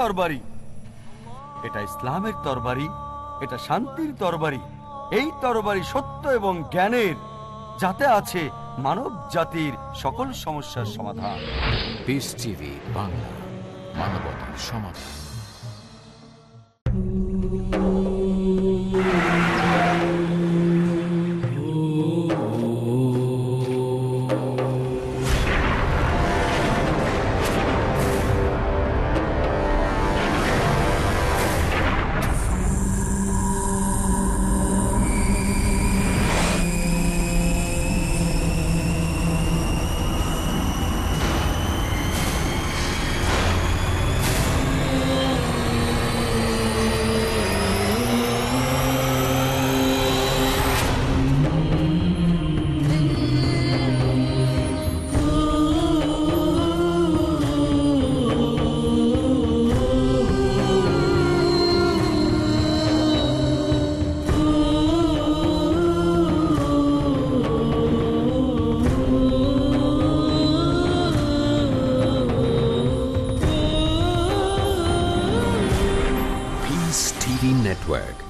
তরবারি। এটা ইসলামের তরবারি, এটা শান্তির তরবারি। এই তরবারি সত্য এবং জ্ঞানের, যাতে আছে মানব জাতির সকল সমস্যার সমাধান। বাংলা, মানবতার সমাধান।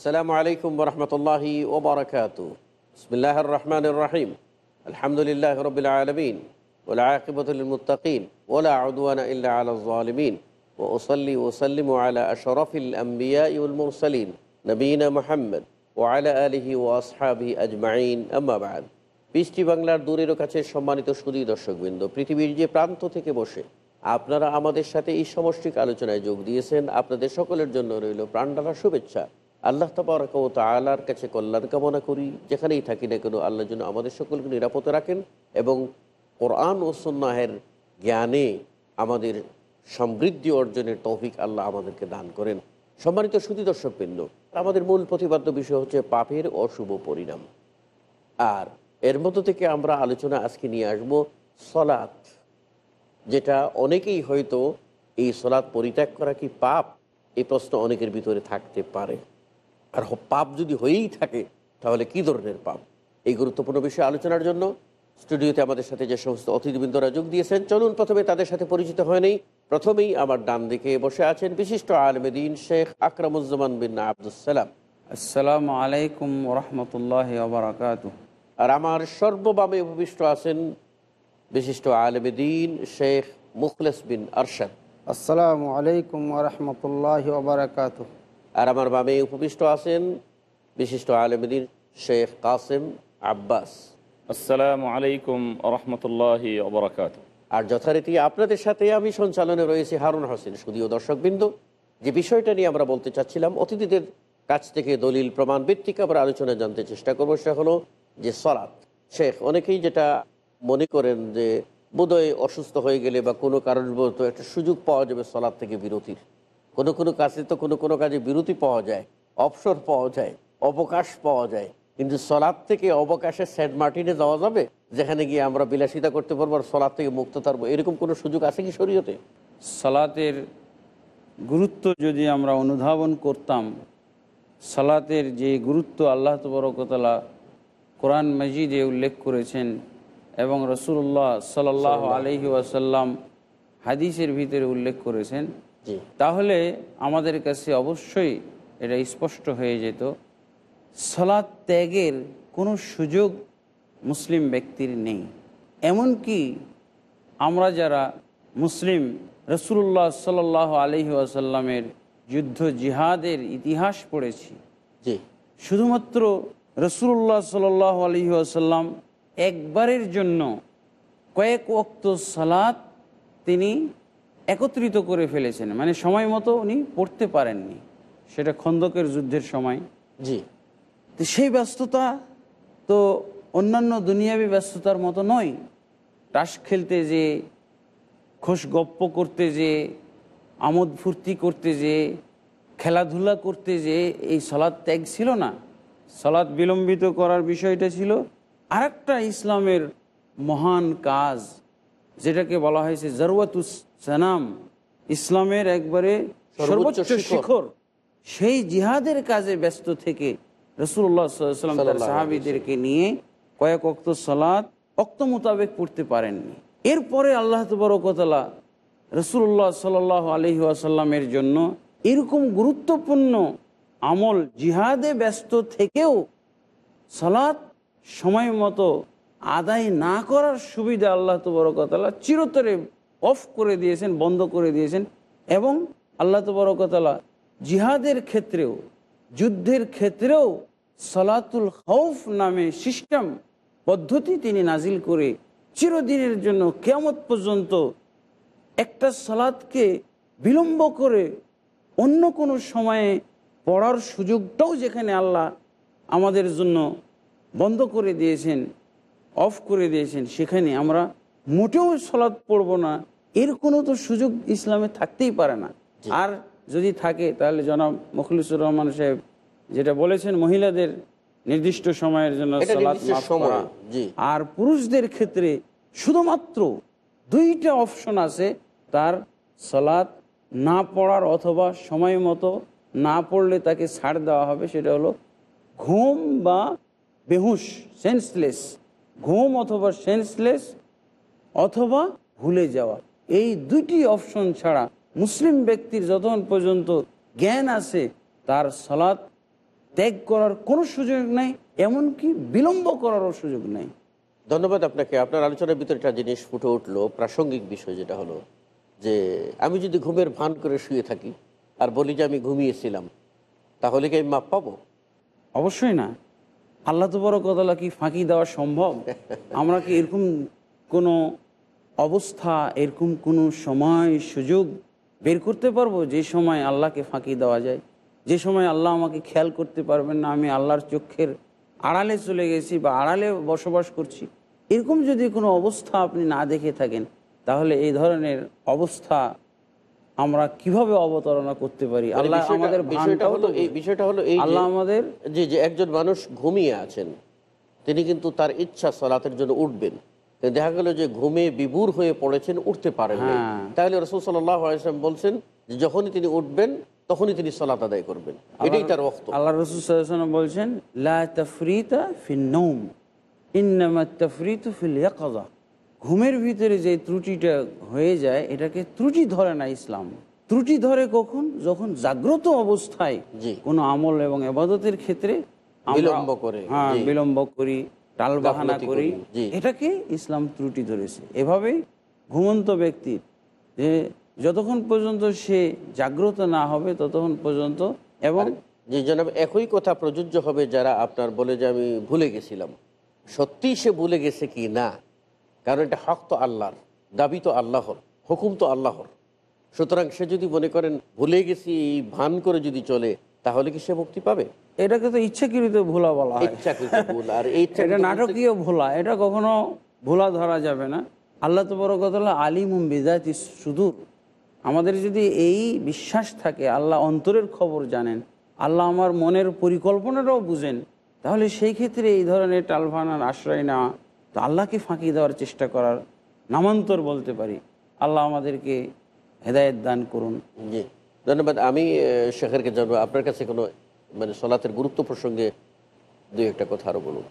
আসসালামু আলাইকুম রহমতুল্লাহি ওবরাকাত বিসমিল্লাহ রহমান রহিম আলহামদুলিল্লাহ রবিল আলমিন ওলা আকিবতুল মুতাকিন ওলা আউদওয়ানা ইল্লা আলা জালিমিন ও ওসল্লি ওসাল্লিম আলা আশরফিল নবীনা মোহাম্মদ ও আলা আলিহি ও আসহাবি আজমাইন। আম্মাবাদ বৃষ্টি বাংলার দূরের কাছে সম্মানিত সুদী দর্শকবৃন্দ, পৃথিবীর যে প্রান্ত থেকে বসে আপনারা আমাদের সাথে এই সমষ্টিক আলোচনায় যোগ দিয়েছেন। আপনাদের সকলের জন্য রইল প্রাণডালা শুভেচ্ছা। আল্লাহ তবরক ও তালার কাছে কল্যাণ কামনা করি। যেখানেই থাকি না কেন আল্লাহ যেন আমাদের সকলকে নিরাপদে রাখেন এবং কোরআন ও সন্ন্যাহের জ্ঞানে আমাদের সমৃদ্ধি অর্জনের তৌফিক আল্লাহ আমাদেরকে দান করেন। সম্মানিত সুদী দর্শকবৃন্দ, আমাদের মূল প্রতিপাদ্য বিষয় হচ্ছে পাপের অশুভ পরিণাম। আর এর মধ্য থেকে আমরা আলোচনা আজকে নিয়ে আসব সলাৎ, যেটা অনেকেই হয়তো এই সলাৎ পরিত্যাগ করা কি পাপ? এই প্রশ্ন অনেকের ভিতরে থাকতে পারে। আর পাপ যদি হয়েই থাকে তাহলে কি ধরনের পাপ? এই গুরুত্বপূর্ণ বিষয়ে আলোচনার জন্য স্টুডিওতে আমাদের সাথে যে সমস্ত অতিথিবৃন্দরা যোগ দিয়েছেন চলুন প্রথমে তাদের সাথে পরিচিত হয়নি প্রথমেই আমার ডান দিকে বসে আছেন বিশিষ্ট আলমেদিন শেখ আকরামুজ্জামান বিন আবদুসালাম আসসালামু আলাইকুম রহমতুল্লাহ আর আমার সর্ববামে উপবিষ্ট আছেন বিশিষ্ট আলমেদিন শেখ মুখলেস বিন আরশাদ। আসসালামু আলাইকুম ওরহমতুল্লাহ ওবরাকাত আর আমার বামে উপবিষ্ট আছেন বিশিষ্ট আলমদিন শেখ কাসেম আব্বাস। আসসালামু আলাইকুম রহমতুল্লাহ আর যথারীতি আপনাদের সাথে আমি সঞ্চালনে রয়েছি হারুন হোসেন। শুধুও দর্শকবৃন্দ যে বিষয়টা নিয়ে আমরা বলতে চাচ্ছিলাম অতিথিদের কাছ থেকে দলিল প্রমাণ ভিত্তিক আমরা আলোচনা জানতে চেষ্টা করব সেটা হলো যে সলাৎ শেখ অনেকেই যেটা মনে করেন যে বোধহয় অসুস্থ হয়ে গেলে বা কোনো কারণবশত একটা সুযোগ পাওয়া যাবে সলাৎ থেকে বিরতির। কোনো কোনো কাজে তো কোনো কোনো কাজে বিরতি পাওয়া যায় অবসর পাওয়া যায় অবকাশ পাওয়া যায়। কিন্তু সলাদ থেকে অবকাশে সেন্ট মার্টিনে যাওয়া যাবে? যেখানে গিয়ে আমরা বিলাসিতা করতে পারব আর সলাদ থেকে মুক্ত থাকব। এরকম কোনো সুযোগ আছে কি শরীয়তে? সালাতের গুরুত্ব যদি আমরা অনুধাবন করতাম সালাতের যে গুরুত্ব আল্লাহ তবরকতলা কোরআন মজিদে উল্লেখ করেছেন এবং রসুল্লাহ সাল্লাহ আলহি ওয়াসাল্লাম হাদিসের ভিতরে উল্লেখ করেছেন তাহলে আমাদের কাছে অবশ্যই এটা স্পষ্ট হয়ে যেত সলাৎ ত্যাগের কোনো সুযোগ মুসলিম ব্যক্তির নেই। এমনকি আমরা যারা মুসলিম রসুল্লাহ সাল আলহি আসাল্লামের যুদ্ধ জিহাদের ইতিহাস পড়েছি। জি। শুধুমাত্র রসুল্লাহ সাল আলহি আসাল্লাম একবারের জন্য কয়েক ওক্ত সালাত তিনি একত্রিত করে ফেলেছেন। মানে সময় মতো উনি পড়তে পারেননি। সেটা খন্দকের যুদ্ধের সময়। জি। তো সেই ব্যস্ততা তো অন্যান্য দুনিয়াবী ব্যস্ততার মতো নয়। তাস খেলতে যে খোশ গপ্প করতে যে আমোদ ফুর্তি করতে যে খেলাধুলা করতে যে এই সলাদ ত্যাগ ছিল না। সলাদ বিলম্বিত করার বিষয়টা ছিল। আরেকটা ইসলামের মহান কাজ যেটাকে বলা হয়েছে জরওয়াতুস সানাম ইসলামের একবারে সর্বোচ্চ শিখর। সেই জিহাদের কাজে ব্যস্ত থেকে রসুল্লাহ সাল্লাম তার সাহাবিদেরকে নিয়ে কয়েক অক্ত সালাত অক্ত মোতাবেক পড়তে পারেননি এরপরে আল্লাহ তবরকতলা রসুল্লাহ সাল আলহি আসাল্লামের জন্য এরকম গুরুত্বপূর্ণ আমল জিহাদে ব্যস্ত থেকেও সালাত সময় মতো আদায় না করার সুবিধা আল্লাহ তবরকতলা চিরতরে অফ করে দিয়েছেন, বন্ধ করে দিয়েছেন এবং আল্লাহ তবরকতলা জিহাদের ক্ষেত্রেও, যুদ্ধের ক্ষেত্রেও সালাতুল খৌফ নামে সিস্টেম, পদ্ধতি তিনি নাজিল করে চিরদিনের জন্য কেয়ামত পর্যন্ত একটা সালাদকে বিলম্ব করে অন্য কোনো সময়ে পড়ার সুযোগটাও যেখানে আল্লাহ আমাদের জন্য বন্ধ করে দিয়েছেন, অফ করে দিয়েছেন, সেখানে আমরা মোটেও সলাদ পড়ব না। এর কোনো তো সুযোগ ইসলামে থাকতেই পারে না। আর যদি থাকে তাহলে জনাব মখলিসুর রহমান সাহেব যেটা বলেছেন মহিলাদের নির্দিষ্ট সময়ের জন্য। আর পুরুষদের ক্ষেত্রে শুধুমাত্র দুইটা অপশন আছে তার সালাত না পড়ার অথবা সময় মতো না পড়লে তাকে ছাড় দেওয়া হবে সেটা হলো ঘুম বা বেহুশ সেন্সলেস ঘুম অথবা সেন্সলেস অথবা ভুলে যাওয়া। এই দুইটি অপশন ছাড়া মুসলিম ব্যক্তির যতক্ষণ পর্যন্ত জ্ঞান আছে তার সালাত ত্যাগ করার কোনো সুযোগ নাই এমনকি বিলম্ব করারও সুযোগ নাই। ধন্যবাদ আপনাকে। আপনার আলোচনার ভিতরে একটা জিনিস ফুটে উঠল প্রাসঙ্গিক বিষয় যেটা হলো যে আমি যদি ঘুমের ভান করে শুয়ে থাকি আর বলি যে আমি ঘুমিয়েছিলাম তাহলে কি আমি মাপ পাবো? অবশ্যই না। আল্লাহ তো বড় কথা কি ফাঁকি দেওয়া সম্ভব? আমরা কি এরকম কোনো অবস্থা এরকম কোনো সময় সুযোগ বের করতে পারব? যে সময় আল্লাহকে ফাঁকি দেওয়া যায়। যে সময় আল্লাহ আমাকে খেয়াল করতে পারবেন না আমি আল্লাহর চোখের আড়ালে চলে গেছি বা আড়ালে বসবাস করছি। এরকম যদি কোনো অবস্থা আপনি না দেখে থাকেন তাহলে এই ধরনের অবস্থা আমরা কীভাবে অবতারণা করতে পারি? মানে আল্লাহ আমাদের বিষয়টা হলো এই বিষয়টা হলো এই আল্লাহ আমাদের যে যে একজন মানুষ ঘুমিয়ে আছেন তিনি কিন্তু তার ইচ্ছা সলাতের জন্য উঠবেন। দেখা গেল যে ঘুমে বিভুর হয়ে পড়েছেন উঠতে পারেন হ্যাঁ। তাহলে রসুল সাল্লাম বলছেন যখনই তিনি উঠবেন তখনই তিনি সলাত আদায় করবেন। এটাই তার রক্ত আল্লাহ রসুল বলছেন ঘুমের ভিতরে যে ত্রুটিটা হয়ে যায় এটাকে ত্রুটি ধরে না ইসলাম। ত্রুটি ধরে কখন? যখন জাগ্রত অবস্থায়। কোনো আমল এবং এবাদতের ক্ষেত্রে বিলম্ব করে, হ্যাঁ বিলম্ব করি। টাল বাহানা করি, এটাকে ইসলাম ত্রুটি ধরেছে। এভাবেই ঘুমন্ত ব্যক্তির যে যতক্ষণ পর্যন্ত সে জাগ্রত না হবে ততক্ষণ পর্যন্ত এবং যে জনাব একই কথা প্রযোজ্য হবে যারা আপনার বলে যে আমি ভুলে গেছিলাম। সত্যিই সে ভুলে গেছে কি না? কারণ এটা হক তো আল্লাহর দাবি তো আল্লাহর হুকুম তো আল্লাহর। সুতরাং সে যদি মনে করেন ভুলে গেছি এই ভান করে যদি চলে তাহলে কি সে মুক্তি পাবে? এটাকে তো ইচ্ছাকৃত ভোলা বলা হয়। আর এটা নাটকীয় ভোলা এটা কখনো ভোলা ধরা যাবে না। আল্লাহ তো বড় কথা হলো আলিম বিদাতি সুদূর। আমাদের যদি এই বিশ্বাস থাকে আল্লাহ অন্তরের খবর জানেন আল্লাহ আমার মনের পরিকল্পনাটাও বুঝেন তাহলে সেই ক্ষেত্রে এই ধরনের টালভানার আশ্রয় নেওয়া তো আল্লাহকে ফাঁকি দেওয়ার চেষ্টা করার নামান্তর বলতে পারি। আল্লাহ আমাদেরকে হেদায়েত দান করুন। জি। ধন্যবাদ। আমি শেখেরকে জানব আপনার কাছে কোনো মানে সলাতের গুরুত্ব প্রসঙ্গে দুই একটা কথা আরও বলুন।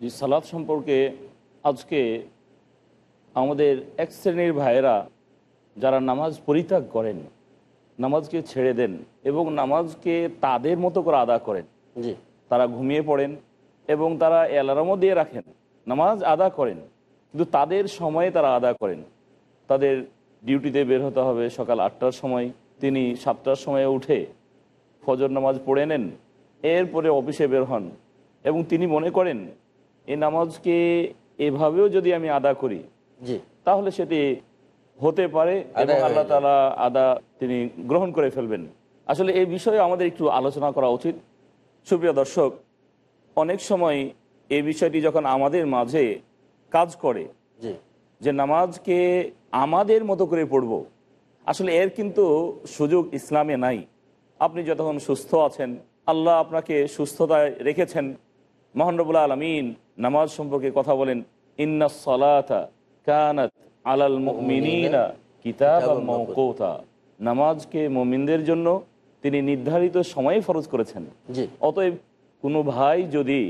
যে সালাদ সম্পর্কে আজকে আমাদের এক শ্রেণির ভাইয়েরা যারা নামাজ পরিত্যাগ করেন নামাজকে ছেড়ে দেন এবং নামাজকে তাদের মতো করে আদা করেন জি। তারা ঘুমিয়ে পড়েন এবং তারা অ্যালার্মও দিয়ে রাখেন নামাজ আদা করেন কিন্তু তাদের সময়ে তারা আদা করেন। তাদের ডিউটিতে বের হতে হবে সকাল আটটার সময় তিনি সাতটার সময় উঠে ফজর নামাজ পড়ে নেন এরপরে অফিসে বের হন এবং তিনি মনে করেন এই নামাজকে এভাবেও যদি আমি আদা করি তাহলে সেটি হতে পারে এবং আল্লাহ তালা আদা তিনি গ্রহণ করে ফেলবেন। আসলে এই বিষয়ে আমাদের একটু আলোচনা করা উচিত। সুপ্রিয় দর্শক অনেক সময় এই বিষয়টি যখন আমাদের মাঝে কাজ করে যে নামাজকে আমাদের মতো করে পড়ব আসলে এর কিন্তু সুযোগ ইসলামে নাই। আপনি যতক্ষণ সুস্থ আছেন আল্লাহ আপনাকে সুস্থতায় রেখেছেন। মহানরবুল্লা আলমিন নামাজ সম্পর্কে কথা বলেন ইন্না সলাতা কানাত আলাল কিতাব মৌকুতা নামাজকে মুমিনদের জন্য তিনি নির্ধারিত সময়ে ফরজ করেছেন। অতএব কোনো ভাই যদি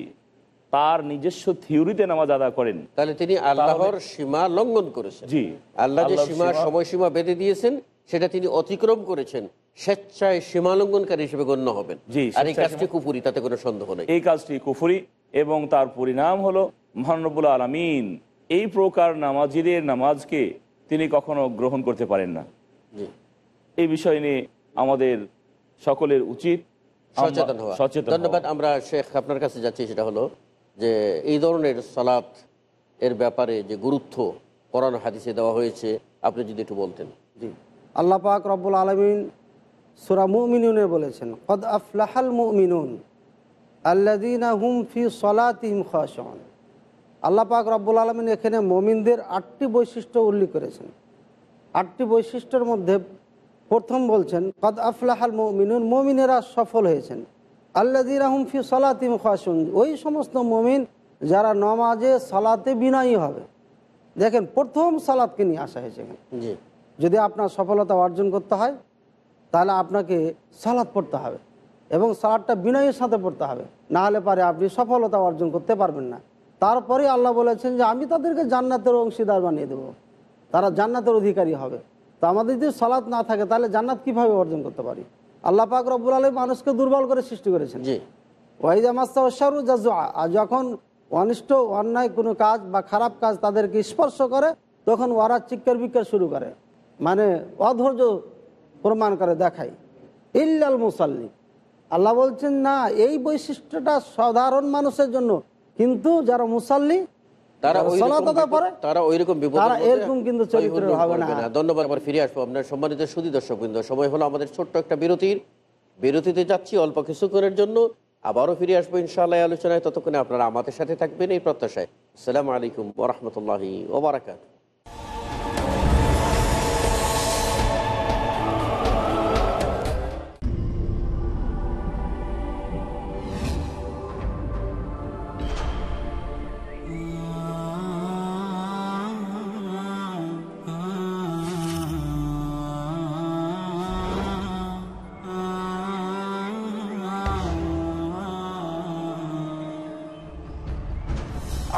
তার নিজস্ব থিওরিতে নামাজ আদা করেন। তাহলে তিনি আল্লাহর সীমা লঙ্ঘন করেছেন। জি আল্লাহ যে সীমা সীমা- সময়সীমা বেঁধে দিয়েছেন সেটা তিনি অতিক্রম করেছেন স্বেচ্ছায় সীমা লঙ্ঘনকারী হিসেবে গণ্য হবেন। জি, আর এই কাজটি কুপুরি তাতে কোনো সন্দেহ নেই। এই কাজটি কুফুরি এবং তার পরিণাম হলো মহানবুল আলমিন। এই প্রকার নামাজিদের নামাজকে তিনি কখনো গ্রহণ করতে পারেন না। এই বিষয় নিয়ে আমাদের সকলের উচিত। সচেতন হওয়া। সচেতন ধন্যবাদ আমরা শেখ আপনার কাছে যাচ্ছি সেটা হলো যে এই ধরনের সালাত এর ব্যাপারে যে গুরুত্ব কোরআন হাদিসে দেওয়া হয়েছে, আপনি যদি একটু বলতেন। জি। আল্লাহ পাক রব্বুল আলমিন সুরা মুমিনুনে বলেছেন, কদ আফলাহাল মুমিনুন আল্লাদিনা ফি সলাতিহিম খাশন আল্লাহ পাক রব্বুল আলমিন এখানে মমিনদের আটটি বৈশিষ্ট্য উল্লেখ করেছেন। আটটি বৈশিষ্ট্যের মধ্যে প্রথম বলছেন, কদ আফলাহাল মুমিনুন, মমিনেরা সফল হয়েছেন। আল্লাদিনা হুম ফি সলাতিহিম খাশন ওই সমস্ত মমিন যারা নমাজে সালাতে বিনয়ী হবে। দেখেন প্রথম সালাদকে নিয়ে আসা হয়েছে জি। যদি আপনার সফলতা অর্জন করতে হয় তাহলে আপনাকে সালাদ পড়তে হবে এবং সালাদটা বিনয়ের সাথে পড়তে হবে। না হলে পারে আপনি সফলতা অর্জন করতে পারবেন না। তারপরে আল্লাহ বলেছেন যে আমি তাদেরকে জান্নাতের অংশীদার বানিয়ে দেবো। তারা জান্নাতের অধিকারী হবে। তো আমাদের যদি সালাদ না থাকে তাহলে জান্নাত কীভাবে অর্জন করতে পারি? আল্লাহ পাক রব্বুল আলম মানুষকে দুর্বল করে সৃষ্টি করেছেন। জি। মাস্তা ওসারু জাজুয়া আর যখন অনিষ্ট অন্যায় কোনো কাজ বা খারাপ কাজ তাদেরকে স্পর্শ করে তখন ওরা চিৎকার বিক্ষার শুরু করে। মানে অধৈর্য প্রমাণ করে দেখায়। ইল্লাল মুসাল্লি। আল্লাহ বলছেন না এই বৈশিষ্ট্যটা সাধারণ মানুষের জন্য। কিন্তু যারা মুসাল্লি তারা যারা ওই সালাত বিপদ- তারা ওই রকম বিপদের তারা মধ্যে এরকম কিন্তু চরিত্রের হবে না। ধন্যবাদ আবার ফিরে আসব। আপনার সম্মানিত সুদী সময় হলো আমাদের ছোট্ট একটা বিরতির। বিরতিতে যাচ্ছি অল্প কিছুক্ষণের জন্য। আবারও ফিরে আসব ইনশাআল্লাহ এই আলোচনায়। ততক্ষণে আপনারা আমাদের সাথে থাকবেন এই প্রত্যাশায়। আসসালামু আলাইকুম ওরহমতুল্লাহি ওবরাকাত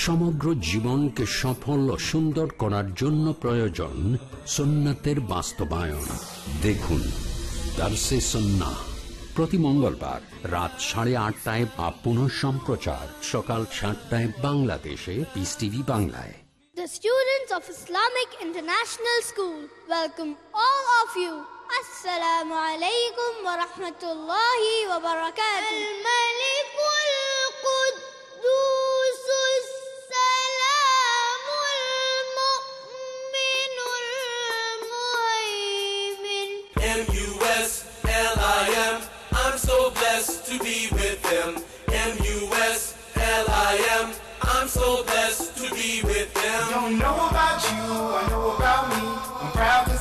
সমগ্র জীবনকে সফল ও সুন্দর করার জন্য প্রয়োজন সুন্নাতের বাস্তবায়ন দেখুন দার্সে সন্না প্রতি মঙ্গলবার রাত সাড়ে আটটায় বা পুনঃ সম্প্রচার সকাল সাতটায় বাংলাদেশে পিস টিভি বাংলায় The students of Islamic International School welcome all of you. Assalamu alaikum wa rahmatullahi wa barakatuh.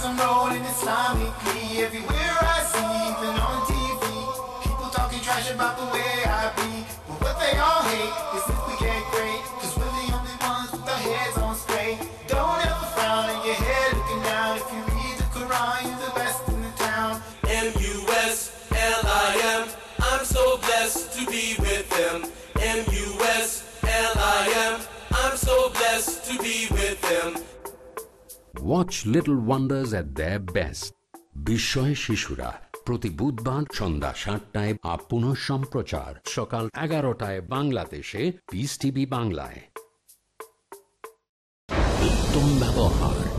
I'm rolling Islamically. Everywhere I see, even on TV, people talking trash about the way I be. But what they all hate is if we get great, watch little wonders at the best বিস্ময় শিশুরা প্রতি বুধবার সন্ধ্যা সাতটায় আপন পুনঃ সম্প্রচার। সকাল এগারোটায় বাংলাদেশে পিস টিভি বাংলায়। উত্তম ব্যবহার।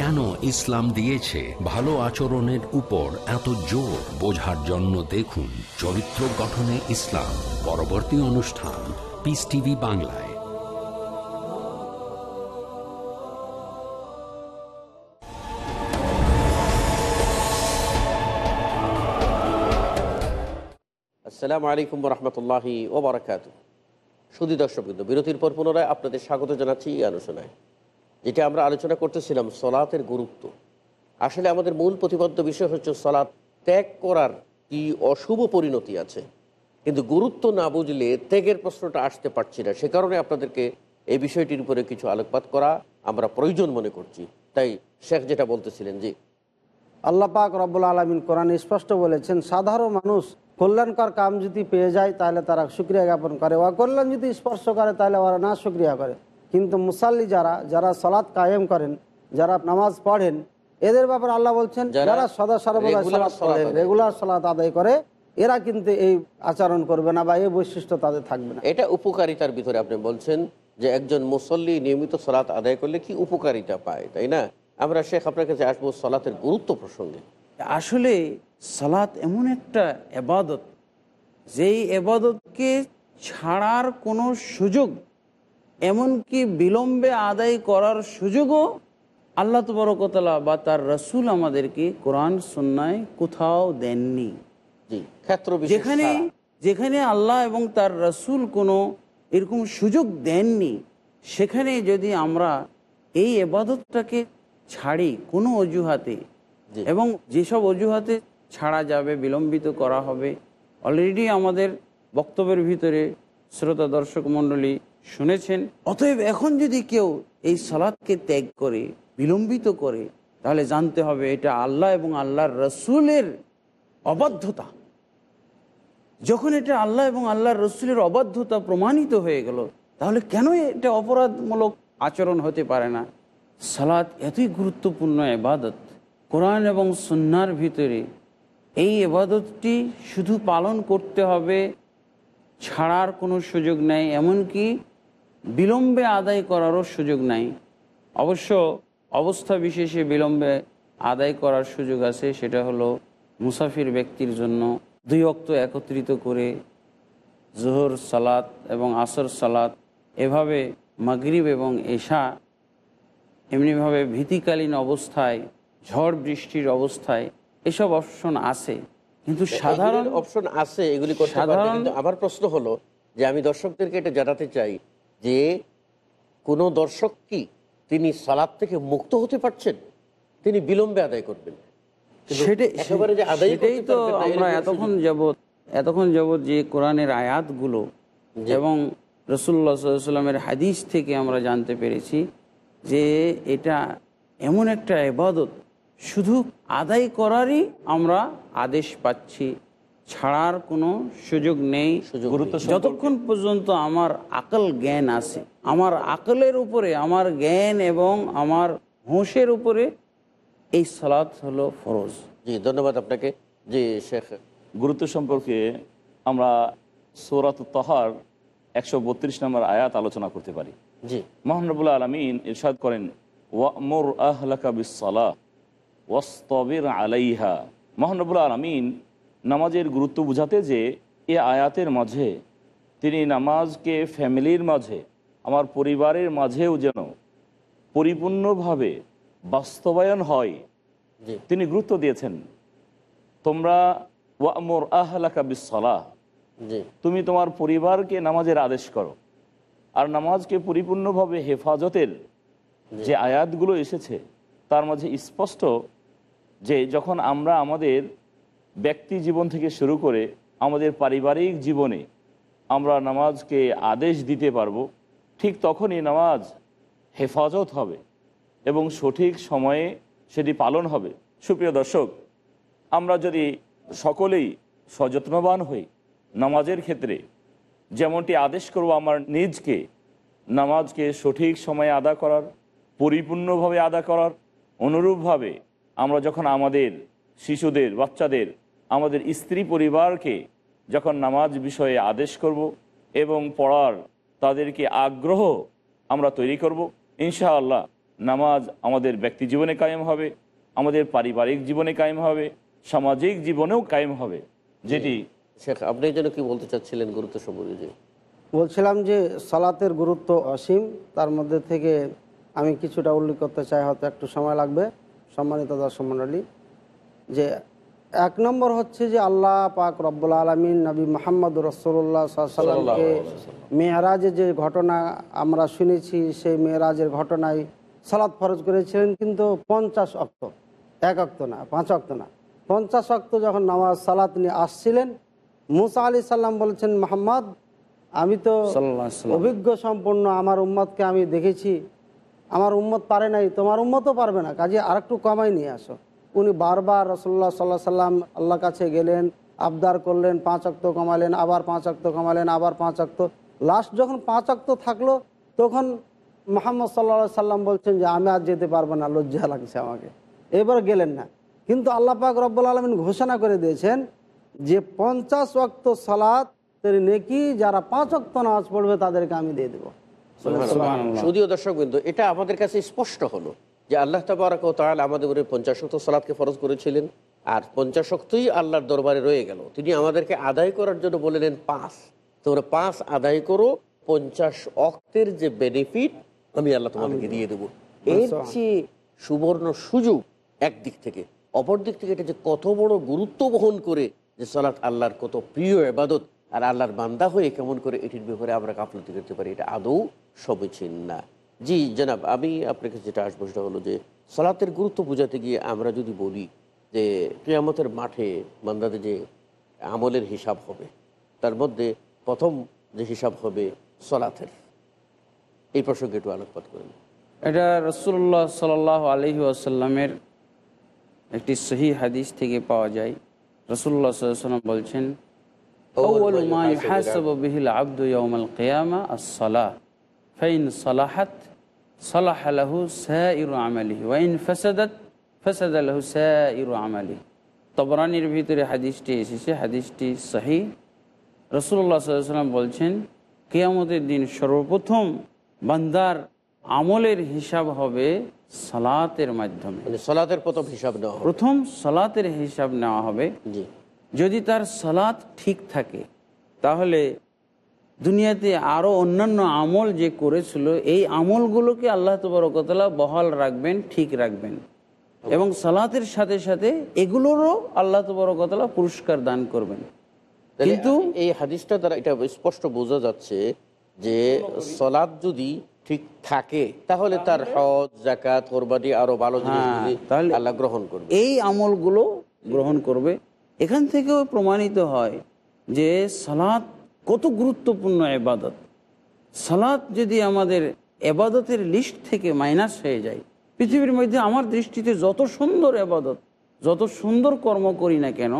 কেন ইসলাম দিয়েছে? ভালো আচরণের উপর এত জোর বোঝার জন্য দেখুন চরিত্র গঠনে ইসলাম। পরবর্তী অনুষ্ঠান পিস টিভি বাংলায়। আসসালামু আলাইকুম রহমতুল্লাহি ওবরাকাত সুদী দর্শক বিরতির পর পুনরায় আপনাদের স্বাগত জানাচ্ছি এই আলোচনায়। যেটা আমরা আলোচনা করতেছিলাম সলাতের গুরুত্ব। আসলে আমাদের মূল প্রতিবদ্ধ বিষয় হচ্ছে সলাৎ ত্যাগ করার কি অশুভ পরিণতি আছে। কিন্তু গুরুত্ব না বুঝলে ত্যাগের প্রশ্নটা আসতে পারছি না। সে কারণে আপনাদেরকে এই বিষয়টির উপরে কিছু আলোকপাত করা আমরা প্রয়োজন মনে করছি। তাই শেখ যেটা বলতেছিলেন যে, আল্লাহ পাক রব্বুল আলমিন কোরআন স্পষ্ট বলেছেন, সাধারণ মানুষ কল্যাণকর কাম যদি পেয়ে যায় তাহলে তারা সুক্রিয়া জ্ঞাপন করে অকল্যাণ যদি স্পর্শ করে তাহলে ওরা না সুক্রিয়া করে। কিন্তু মুসাল্লি যারা যারা সলাৎ কায়েম করেন যারা নামাজ পড়েন এদের ব্যাপারে আল্লাহ বলছেন যারা সদা সর্বদা সালাত সালাত রেগুলার সালাত আদায় করে এরা কিন্তু এই আচরণ করবে না বা এই বৈশিষ্ট্য তাদের থাকবে না। এটা উপকারিতার ভিতরে আপনি বলছেন যে একজন মুসল্লি নিয়মিত সলাৎ আদায় করলে কি উপকারিতা পায় তাই না? আমরা শেখ আপনার কাছে আসব সলাতের গুরুত্ব প্রসঙ্গে। আসলে সালাত এমন একটা এবাদত যেই এবাদতকে ছাড়ার কোনো সুযোগ এমনকি বিলম্বে আদায় করার সুযোগও আল্লাহ তবরকতলা বা তার রসুল আমাদেরকে কোরআন সন্ন্যায় কোথাও দেননি। ক্ষেত্র যেখানে যেখানে আল্লাহ এবং তার রসুল কোনো এরকম সুযোগ দেননি সেখানে যদি আমরা এই এবাদতটাকে ছাড়ি কোনো অজুহাতে এবং যেসব অজুহাতে ছাড়া যাবে বিলম্বিত করা হবে অলরেডি আমাদের বক্তব্যের ভিতরে শ্রোতা দর্শক মণ্ডলী শুনেছেন? অতএব এখন যদি কেউ এই সালাদকে ত্যাগ করে, বিলম্বিত করে, তাহলে জানতে হবে এটা আল্লাহ এবং আল্লাহর রসুলের অবাধ্যতা। যখন এটা আল্লাহ এবং আল্লাহর রসুলের অবাধ্যতা প্রমাণিত হয়ে গেল, তাহলে কেন এটা অপরাধমূলক আচরণ হতে পারে না? সালাদ এতই গুরুত্বপূর্ণ এবাদত। কোরআন এবং সন্ন্যার ভিতরে এই এবাদতটি শুধু পালন করতে হবে, ছাড়ার কোনো সুযোগ নেই, এমনকি বিলম্বে আদায় করারও সুযোগ নাই। অবশ্য অবস্থা বিশেষে বিলম্বে আদায় করার সুযোগ আছে সেটা হলো মুসাফির ব্যক্তির জন্য দুই অক্ত একত্রিত করে জোহর সালাত এবং আসর সালাত এভাবে মাগরিব এবং এশা এমনিভাবে ভীতিকালীন অবস্থায় ঝড় বৃষ্টির অবস্থায় এসব অপশন আছে। কিন্তু সাধারণ অপশন আছে এগুলি সাধারণ আমার প্রশ্ন হলো যে আমি দর্শকদেরকে এটা জানাতে চাই যে কোন দর্শক কি তিনি সালাদ থেকে মুক্ত হতে পারছেন? তিনি বিলম্বে আদায় করবেন। সেটাই তো আমরা এতক্ষণ যাবৎ এতক্ষণ যাবৎ যে কোরআনের আয়াতগুলো এবং রসুল্লাহ সাল্লামের হাদিস থেকে আমরা জানতে পেরেছি যে এটা এমন একটা এবাদত শুধু আদায় করারই আমরা আদেশ পাচ্ছি। ছাড়ার কোনো সুযোগ নেই। যতক্ষণ পর্যন্ত আমার আকল জ্ঞান আছে আমার আকলের উপরে আমার জ্ঞান এবং আমার হোঁশের উপরে এই সালাত হলো ফরজ। জি ধন্যবাদ আপনাকে। জি শেখ। গুরুত্ব সম্পর্কে আমরা সৌরাত তহার একশো বত্রিশ নম্বর আয়াত আলোচনা করতে পারি। জি। মহানবুল্লাহ আলমিন ইরশাদ করেন ওয়ামর আহলাকা বিসলা ওয়াস্তবির আলাইহা। মহানবুল আলমিন নামাজের গুরুত্ব বুঝাতে যে এ আয়াতের মাঝে তিনি নামাজকে ফ্যামিলির মাঝে আমার পরিবারের মাঝেও যেন পরিপূর্ণভাবে বাস্তবায়ন হয় তিনি গুরুত্ব দিয়েছেন। তোমরা ওয়ামর আহলাকা বিসলাহ তুমি তোমার পরিবারকে নামাজের আদেশ করো। আর নামাজকে পরিপূর্ণভাবে হেফাজতের যে আয়াতগুলো এসেছে তার মাঝে স্পষ্ট যে যখন আমরা আমাদের ব্যক্তি জীবন থেকে শুরু করে আমাদের পারিবারিক জীবনে আমরা নামাজকে আদেশ দিতে পারব, ঠিক তখনই নামাজ হেফাজত হবে এবং সঠিক সময়ে সেটি পালন হবে। সুপ্রিয় দর্শক, আমরা যদি সকলেই সযত্নবান হই নামাজের ক্ষেত্রে, যেমনটি আদেশ করব আমার নিজকে, নামাজকে সঠিক সময়ে আদা করার, পরিপূর্ণভাবে আদা করার, অনুরূপভাবে আমরা যখন আমাদের শিশুদের, বাচ্চাদের আমাদের স্ত্রী পরিবারকে যখন নামাজ বিষয়ে আদেশ করব এবং পড়ার তাদেরকে আগ্রহ আমরা তৈরি করব ইনশাআল্লাহ নামাজ আমাদের ব্যক্তি জীবনে কায়েম হবে আমাদের পারিবারিক জীবনে কায়েম হবে সামাজিক জীবনেও কায়েম হবে। যেটি শেখ আপনি যেন কি বলতে চাচ্ছিলেন গুরুত্ব সম্পর্কে? বলছিলাম যে সালাতের গুরুত্ব অসীম তার মধ্যে থেকে আমি কিছুটা উল্লেখ করতে চাই হয়তো একটু সময় লাগবে। সম্মানিত দর্শক মণ্ডলী যে এক নম্বর হচ্ছে যে আল্লাহ পাক রব্বুল আলমিন নবী মোহাম্মদ রসোল্লা সাল্লামকে মেয়েরাজের যে ঘটনা আমরা শুনেছি সেই মেয়েরাজের ঘটনায় সালাদ ফরজ করেছিলেন কিন্তু পঞ্চাশ অক্ত এক অক্ত না পাঁচ অক্ত না। পঞ্চাশ অক্ত যখন নামাজ সালাত নিয়ে আসছিলেন মুসা আলি সাল্লাম বলেছেন মোহাম্মদ আমি তো। অভিজ্ঞ সম্পন্ন আমার উম্মতকে আমি দেখেছি। আমার উম্মত পারে নাই তোমার উম্মতও পারবে না কাজে আর একটু কমাই নিয়ে আসো। উনি বারবার রসল্লা সাল্লাহ সাল্লাম আল্লাহ কাছে গেলেন আবদার করলেন পাঁচ অক্ত কমালেন আবার পাঁচ অক্ত কমালেন আবার পাঁচ অক্ত লাস্ট যখন পাঁচ অক্ত থাকল তখন মোহাম্মদ সাল্লা সাল্লাম বলছেন যে আমি আর যেতে পারব না লজ্জা লাগছে আমাকে। এবার গেলেন না। কিন্তু আল্লাহ পাক রব্বুল আলমিন ঘোষণা করে দিয়েছেন যে পঞ্চাশ অক্ত সালাত নেকি যারা পাঁচ অক্ত নামাজ পড়বে তাদেরকে আমি দিয়ে দেবো। যদিও দর্শক বিন্দু এটা আমাদের কাছে স্পষ্ট হলো। যে আল্লাহ তাবারক ও তাআলা আমাদের উপরে পঞ্চাশক্ত সালাদকে ফরজ করেছিলেন আর পঞ্চাশক্তই আল্লাহর দরবারে রয়ে গেল। তিনি আমাদেরকে আদায় করার জন্য বললেন পাঁচ। তোমরা পাঁচ আদায় করো পঞ্চাশ অক্তের যে বেনিফিট আমি আল্লাহ তোমাদেরকে দিয়ে দেবো। এর চেয়ে সুবর্ণ সুযোগ একদিক থেকে। অপর দিক থেকে এটা যে কত বড় গুরুত্ব বহন করে যে সালাত আল্লাহর কত প্রিয় এবাদত আর আল্লাহর বান্দা হয়ে কেমন করে এটির ব্যাপারে আমরা গাফলতি করতে পারি এটা আদৌ সমীচীন না। জি জনাব আমি আপনার কাছে যেটা আসব সেটা হলো যে সালাতের গুরুত্ব বোঝাতে গিয়ে আমরা যদি বলি যে কেয়ামতের মাঠে বান্দাদের যে আমলের হিসাব হবে তার মধ্যে প্রথম যে হিসাব হবে সলাথের এই প্রসঙ্গে একটু আলোকপাত করেন। এটা রসুল্লাহ সাল আলহি আসাল্লামের একটি সহি হাদিস থেকে পাওয়া যায়। রসুল্লাহাম বলছেন আব্দুল কেয়ামা ফাইন সলাহাত সলাহ আলাহু সাইরু আমালি ওয়াইন ফসাদাত ফসাদ আলাহু সাইরু আমালি তবরানির ভিতরে হাদিসটি এসেছে হাদিসটি সাহি। রসুল্লা সাল্লাম বলছেন কেয়ামতের দিন সর্বপ্রথম বান্দার আমলের হিসাব হবে সালাতের মাধ্যমে। মানে সালাতের প্রথম হিসাব নেওয়া প্রথম সালাতের হিসাব নেওয়া হবে। যদি তার সালাত ঠিক থাকে তাহলে দুনিয়াতে আরও অন্যান্য আমল যে করেছিল এই আমলগুলোকে আল্লাহ তবরকতলা বহাল রাখবেন ঠিক রাখবেন। এবং সালাতের সাথে সাথে এগুলোরও আল্লাহ তবরকতলা পুরস্কার দান করবেন। কিন্তু এই হাদিসটা দ্বারা এটা স্পষ্ট বোঝা যাচ্ছে যে সলাদ যদি ঠিক থাকে তাহলে তার হজ জাকাত কোরবানি আরও ভালো হ্যাঁ, তাহলে আল্লাহ গ্রহণ করবে। এই আমলগুলো গ্রহণ করবে। এখান থেকেও প্রমাণিত হয় যে সালাত কত গুরুত্বপূর্ণ এবাদত সালাত যদি আমাদের এবাদতের লিস্ট থেকে মাইনাস হয়ে যায় পৃথিবীর মধ্যে আমার দৃষ্টিতে যত সুন্দর এবাদত যত সুন্দর কর্ম করি না কেন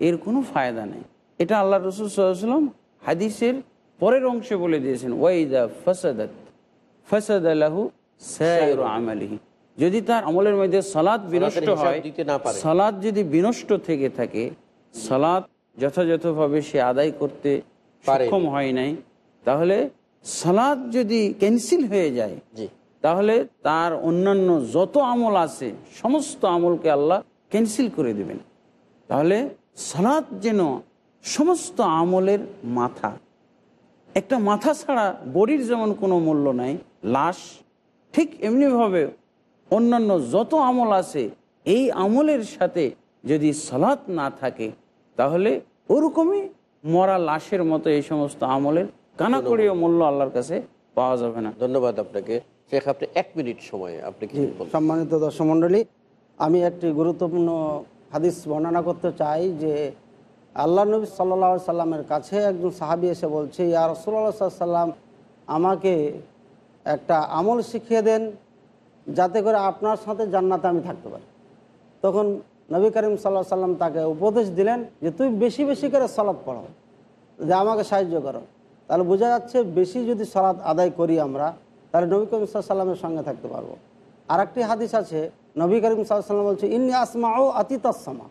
এর কোনো ফায়দা নেই এটা আল্লাহ রসুল সাল্লাম হাদিসের পরের অংশে বলে দিয়েছেন ওয়াইদা ফসাদাত ফসাদ আলাহু আমালিহি যদি তার আমলের মধ্যে সালাদ বিনষ্ট হয়। সালাদ যদি বিনষ্ট থেকে থাকে সালাদ যথাযথভাবে সে আদায় করতে। সক্ষম হয় নাই। তাহলে সালাদ যদি ক্যান্সেল হয়ে যায় তাহলে তার অন্যান্য যত আমল আছে সমস্ত আমলকে আল্লাহ ক্যান্সেল করে দেবেন। তাহলে সালাদ যেন সমস্ত আমলের মাথা একটা মাথা ছাড়া বডির যেমন কোনো মূল্য নাই লাশ ঠিক এমনিভাবে অন্যান্য যত আমল আছে এই আমলের সাথে যদি সালাত না থাকে তাহলে ওরকমই মরা লাশের মতো এই সমস্ত আমলের কানাকড়িও মূল্য আল্লাহর কাছে পাওয়া যাবে না। ধন্যবাদ আপনাকে। শেখ আপনি এক মিনিট সময় আপনি কি সম্মানিত দর্শক মণ্ডলী আমি একটি গুরুত্বপূর্ণ হাদিস বর্ণনা করতে চাই যে আল্লাহ নবী সাল্লা সাল্লামের কাছে একজন সাহাবি এসে বলছে ইয়া রসুল্লাহ সাল্লাম আমাকে একটা আমল শিখিয়ে দেন যাতে করে আপনার সাথে জান্নাতে আমি থাকতে পারি। তখন নবী করিম সাল্লাহ সাল্লাম তাকে উপদেশ দিলেন যে তুই বেশি বেশি করে সলাৎ পড়ো, যে আমাকে সাহায্য করো। তাহলে বোঝা যাচ্ছে বেশি যদি সলাৎ আদায় করি আমরা, তাহলে নবী করিম সাল্লামের সঙ্গে থাকতে পারব। আর একটি হাদিস আছে, নবী করিম সাল্লাম বলছে, ইন্নি আসমা ও আতিতাসমা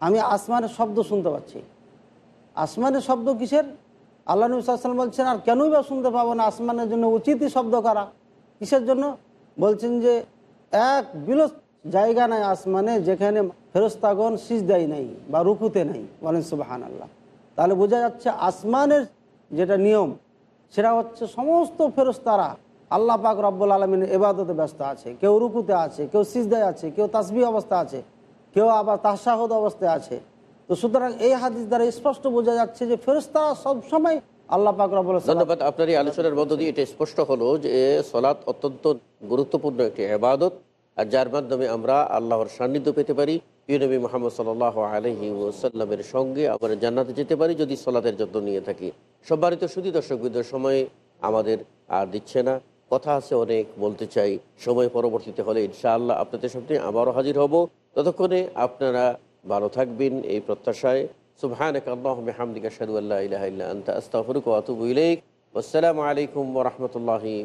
আমি আসমানের শব্দ শুনতে পাচ্ছি। আসমানের শব্দ কিসের? আল্লাহ নবী সাল্লাম বলছেন, আর কেনই বা শুনতে পাবো না? আসমানের জন্য উচিতই শব্দ করা। কিসের জন্য? বলছেন যে, এক বিলস জায়গা নাই, আসমানে যেখানে ফেরস্তাগণ সিজদাই নাই বা রুকুতে নাই, বলেন সুবাহান আল্লাহ তাহলে বোঝা যাচ্ছে আসমানের যেটা নিয়ম, সেটা হচ্ছে সমস্ত ফেরস্তারা আল্লাহ পাক রব্বুল আলমিনের এবাদতে ব্যস্ত আছে। কেউ রুকুতে আছে, কেউ সিজদায় আছে, কেউ তাসবি অবস্থা আছে, কেউ আবার তাসাহদ অবস্থায় আছে। তো সুতরাং এই হাদিস দ্বারা স্পষ্ট বোঝা যাচ্ছে যে ফেরস্তারা সবসময় আল্লাহ পাক রব্বুল ধন্যবাদ, আপনার এই আলোচনার মধ্য দিয়ে এটা স্পষ্ট হলো যে সলাৎ অত্যন্ত গুরুত্বপূর্ণ একটি এবাদত আর যার মাধ্যমে আমরা আল্লাহর সান্নিধ্য পেতে পারি, প্রিয় নবী মোহাম্মদ সাল আলহি ওসাল্লামের সঙ্গে আমরা জান্নাতে যেতে পারি যদি সলাতের যত্ন নিয়ে থাকি। সম্মানিত সুদী দর্শক সময় আমাদের আর দিচ্ছে না। কথা আছে অনেক, বলতে চাই। সময় পরবর্তীতে হলে ইনশাআল্লাহ আপনাদের সামনে আবারও হাজির হব। ততক্ষণে আপনারা ভালো থাকবেন এই প্রত্যাশায়। সুবহানাক আল্লাহুম্মা ইলাইক। ওয়াসসালামু আলাইকুম ওয়া রাহমাতুল্লাহি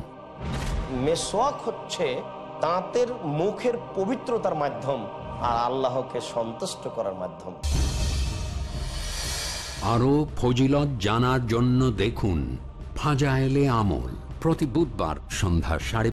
মেসোয়াক হচ্ছে তাঁতের মুখের পবিত্রতার মাধ্যম আর আল্লাহকে সন্তুষ্ট করার মাধ্যম। আরও ফজিলত জানার জন্য দেখুন ফাজাইলে আমল প্রতি বুধবার সন্ধ্যা সাড়ে